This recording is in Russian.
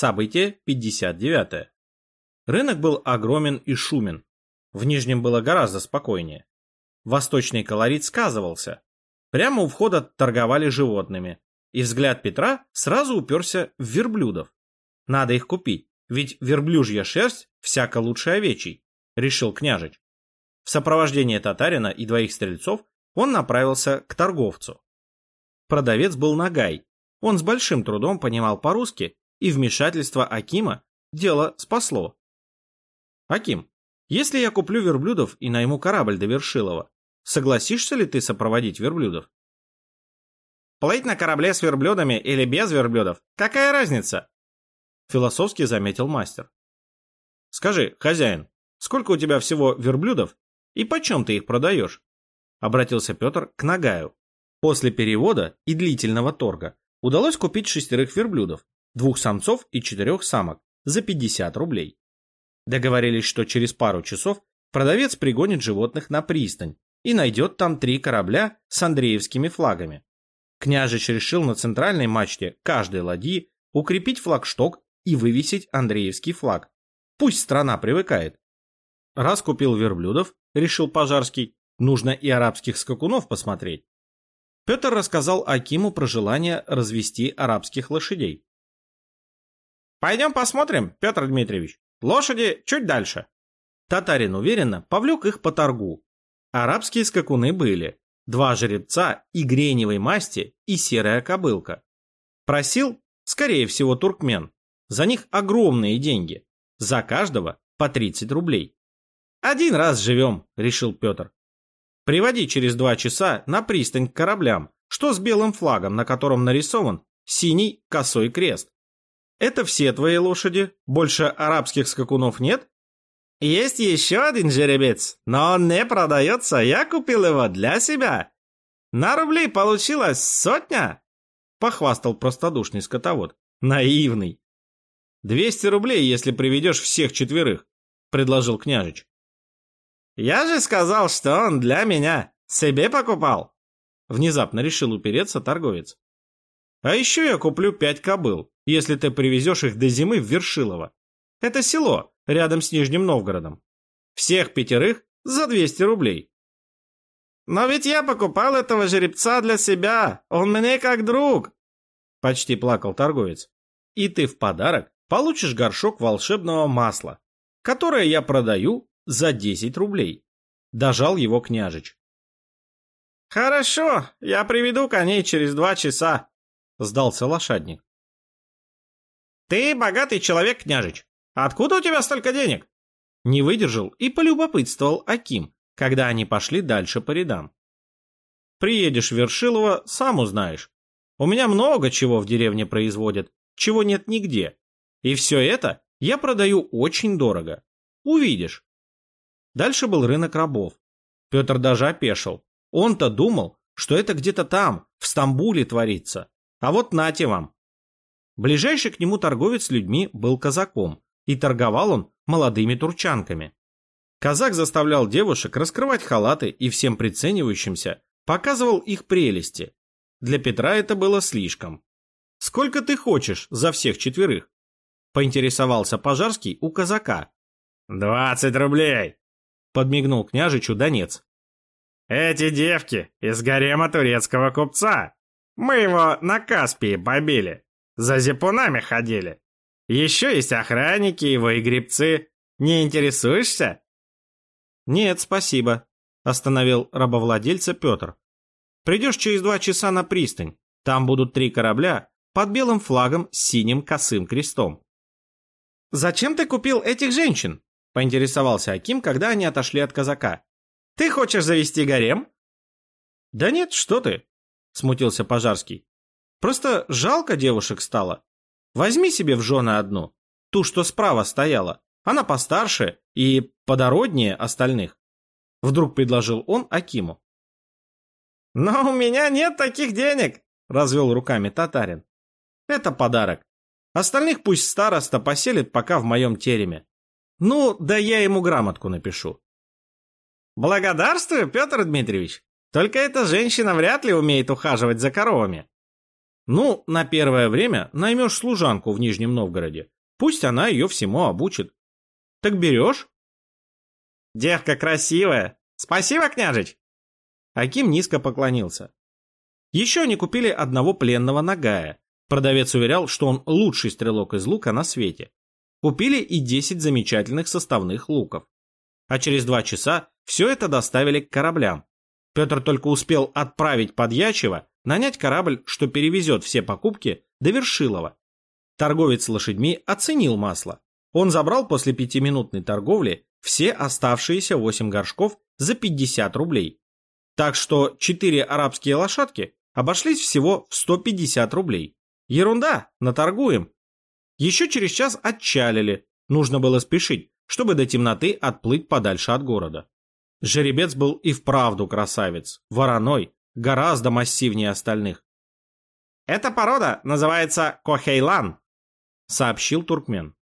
Событие 59. Рынок был огромен и шумен. В Нижнем было гораздо спокойнее. Восточный колорит сказывался. Прямо у входа торговали животными. И взгляд Петра сразу уперся в верблюдов. Надо их купить, ведь верблюжья шерсть всяко лучше овечьей, решил княжич. В сопровождении татарина и двоих стрельцов он направился к торговцу. Продавец был нагай. Он с большим трудом понимал по-русски, и вмешательство Акима дело спасло. Аким, если я куплю верблюдов и найму корабль до Вершилова, согласишься ли ты сопроводить верблюдов? Плыть на корабле с верблюдами или без верблюдов, какая разница? Философски заметил мастер. Скажи, хозяин, сколько у тебя всего верблюдов и почем ты их продаешь? Обратился Петр к Нагаю. После перевода и длительного торга удалось купить шестерых верблюдов, двух самцов и четырех самок за 50 рублей. Договорились, что через пару часов продавец пригонит животных на пристань и найдет там три корабля с андреевскими флагами. Княжич решил на центральной мачте каждой ладьи укрепить флагшток и вывесить андреевский флаг. Пусть страна привыкает. Раз купил верблюдов, решил Пожарский, нужно и арабских скакунов посмотреть. Петр рассказал Акиму про желание развести арабских лошадей. «Пойдем посмотрим, Петр Дмитриевич. Лошади чуть дальше». Татарин уверенно повлек их по торгу. Арабские скакуны были. Два жеребца и греневой масти, и серая кобылка. Просил, скорее всего, туркмен. За них огромные деньги. За каждого по 30 рублей. «Один раз живем», — решил Петр. «Приводи через два часа на пристань к кораблям, что с белым флагом, на котором нарисован синий косой крест. Это все твои лошади? Больше арабских скакунов нет? Есть еще один жеребец, но он не продается, я купил его для себя. На рубли получилось сотня, похвастал простодушный скотовод. Наивный. Двести рублей, если приведешь всех четверых, предложил княжич. Я же сказал, что он для меня. Себе покупал. Внезапно решил упереться торговец. А еще я куплю пять кобыл, если ты привезешь их до зимы в Вершилово. Это село, рядом с Нижним Новгородом. Всех пятерых за 200 рублей. Но ведь я покупал этого жеребца для себя, он мне как друг. Почти плакал торговец. И ты в подарок получишь горшок волшебного масла, которое я продаю за 10 рублей. Дожал его княжич. Хорошо, я приведу коней через два часа. — сдался лошадник. «Ты богатый человек, княжич. Откуда у тебя столько денег?» Не выдержал и полюбопытствовал Аким, когда они пошли дальше по рядам. «Приедешь в Вершилово, сам узнаешь. У меня много чего в деревне производят, чего нет нигде. И все это я продаю очень дорого. Увидишь». Дальше был рынок рабов. Петр даже опешил. Он-то думал, что это где-то там, в Стамбуле творится. А вот нате вам. Ближайший к нему торговец людьми был казаком, и торговал он молодыми турчанками. Казак заставлял девушек раскрывать халаты и всем приценивающимся показывал их прелести. Для Петра это было слишком. «Сколько ты хочешь за всех четверых?» Поинтересовался Пожарский у казака. «Двадцать рублей!» Подмигнул княжичу Донец. «Эти девки из гарема турецкого купца!» Мы его на Каспии побили. За зипунами ходили. Еще есть охранники его и грибцы. Не интересуешься?» «Нет, спасибо», — остановил рабовладельца Петр. «Придешь через два часа на пристань. Там будут три корабля под белым флагом с синим косым крестом». «Зачем ты купил этих женщин?» — поинтересовался Аким, когда они отошли от казака. «Ты хочешь завести гарем?» «Да нет, что ты. — смутился Пожарский. «Просто жалко девушек стало. Возьми себе в жены одну, ту, что справа стояла. Она постарше и подороднее остальных». Вдруг предложил он Акиму. «Но у меня нет таких денег», — развел руками татарин. «Это подарок. Остальных пусть староста поселит пока в моем тереме. Ну, да я ему грамотку напишу». «Благодарствую, Петр Дмитриевич», только эта женщина вряд ли умеет ухаживать за коровами. Ну, на первое время наймешь служанку в Нижнем Новгороде. Пусть она ее всему обучит. Так берешь? Девка красивая. Спасибо, княжич. Аким низко поклонился. Еще они купили одного пленного нагая. Продавец уверял, что он лучший стрелок из лука на свете. Купили и 10 замечательных составных луков. А через два часа все это доставили к кораблям. Петр только успел отправить подьячего, нанять корабль, что перевезет все покупки, до Вершилова. Торговец лошадьми оценил масло. Он забрал после пятиминутной торговли все оставшиеся 8 горшков за 50 рублей. Так что 4 арабские лошадки обошлись всего в 150 рублей. Ерунда, наторгуем. Еще через час отчалили, нужно было спешить, чтобы до темноты отплыть подальше от города. Жеребец был и вправду красавец, вороной, гораздо массивнее остальных. «Эта порода называется Кохейлан», — сообщил туркмен.